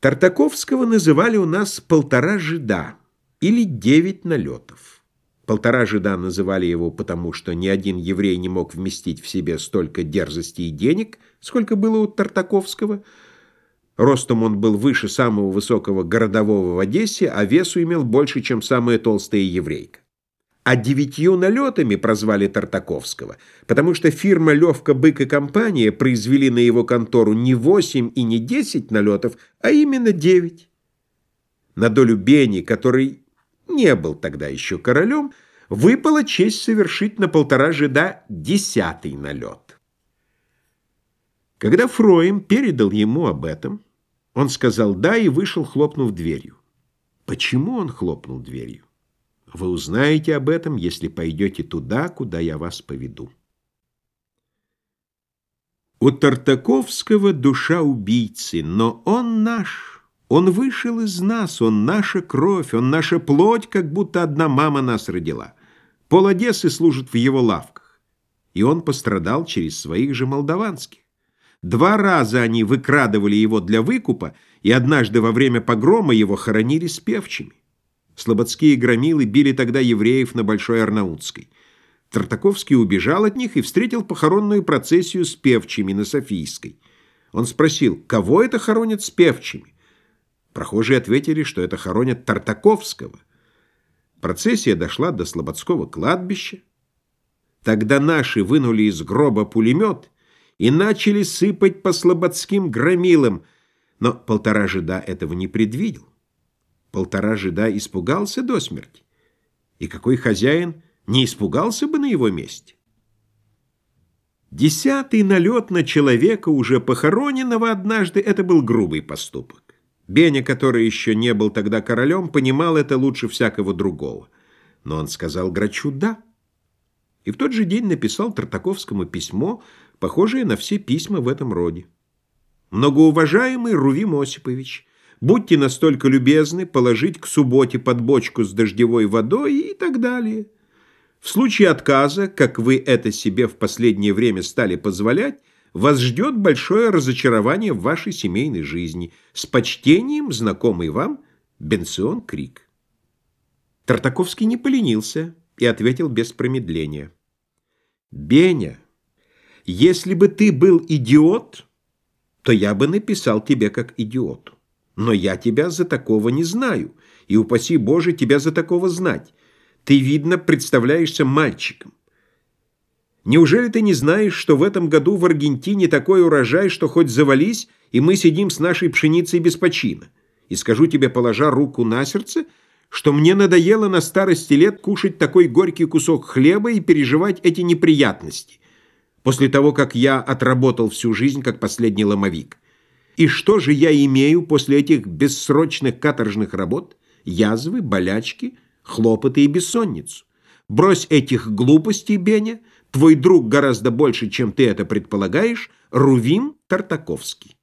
Тартаковского называли у нас полтора жида или девять налетов. Полтора жида называли его потому, что ни один еврей не мог вместить в себе столько дерзости и денег, сколько было у Тартаковского. Ростом он был выше самого высокого городового в Одессе, а весу имел больше, чем самая толстая еврейка а девятью налетами прозвали Тартаковского, потому что фирма «Левка, Бык и компания» произвели на его контору не восемь и не десять налетов, а именно девять. На долю Бени, который не был тогда еще королем, выпала честь совершить на полтора жида десятый налет. Когда Фроем передал ему об этом, он сказал «да» и вышел, хлопнув дверью. Почему он хлопнул дверью? Вы узнаете об этом, если пойдете туда, куда я вас поведу. У Тартаковского душа убийцы, но он наш. Он вышел из нас, он наша кровь, он наша плоть, как будто одна мама нас родила. Пол Одессы служит в его лавках. И он пострадал через своих же молдаванских. Два раза они выкрадывали его для выкупа, и однажды во время погрома его хоронили с певчими. Слободские громилы били тогда евреев на Большой Арнаутской. Тартаковский убежал от них и встретил похоронную процессию с певчими на Софийской. Он спросил, кого это хоронят с певчими? Прохожие ответили, что это хоронят Тартаковского. Процессия дошла до Слободского кладбища. Тогда наши вынули из гроба пулемет и начали сыпать по слободским громилам, но полтора жида этого не предвидел. Полтора жида испугался до смерти. И какой хозяин не испугался бы на его месте? Десятый налет на человека, уже похороненного однажды, это был грубый поступок. Беня, который еще не был тогда королем, понимал это лучше всякого другого. Но он сказал Грачу «да». И в тот же день написал Тартаковскому письмо, похожее на все письма в этом роде. «Многоуважаемый Рувим Осипович, Будьте настолько любезны положить к субботе под бочку с дождевой водой и так далее. В случае отказа, как вы это себе в последнее время стали позволять, вас ждет большое разочарование в вашей семейной жизни. С почтением, знакомый вам, Бенцион Крик. Тартаковский не поленился и ответил без промедления. «Беня, если бы ты был идиот, то я бы написал тебе как идиоту. Но я тебя за такого не знаю, и, упаси Боже, тебя за такого знать. Ты, видно, представляешься мальчиком. Неужели ты не знаешь, что в этом году в Аргентине такой урожай, что хоть завались, и мы сидим с нашей пшеницей без почина? И скажу тебе, положа руку на сердце, что мне надоело на старости лет кушать такой горький кусок хлеба и переживать эти неприятности, после того, как я отработал всю жизнь как последний ломовик. И что же я имею после этих бессрочных каторжных работ? Язвы, болячки, хлопоты и бессонницу. Брось этих глупостей, Беня. Твой друг гораздо больше, чем ты это предполагаешь, Рувим Тартаковский.